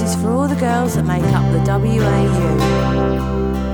this is for all the girls that make up the WAU.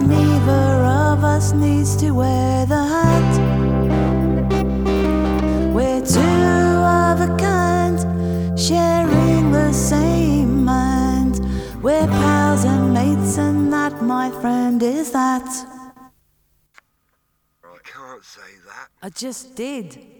Neither of us needs to wear the hat. We're two of a kind, sharing the same mind. We're pals and mates, and that, my friend, is that. I can't say that. I just did.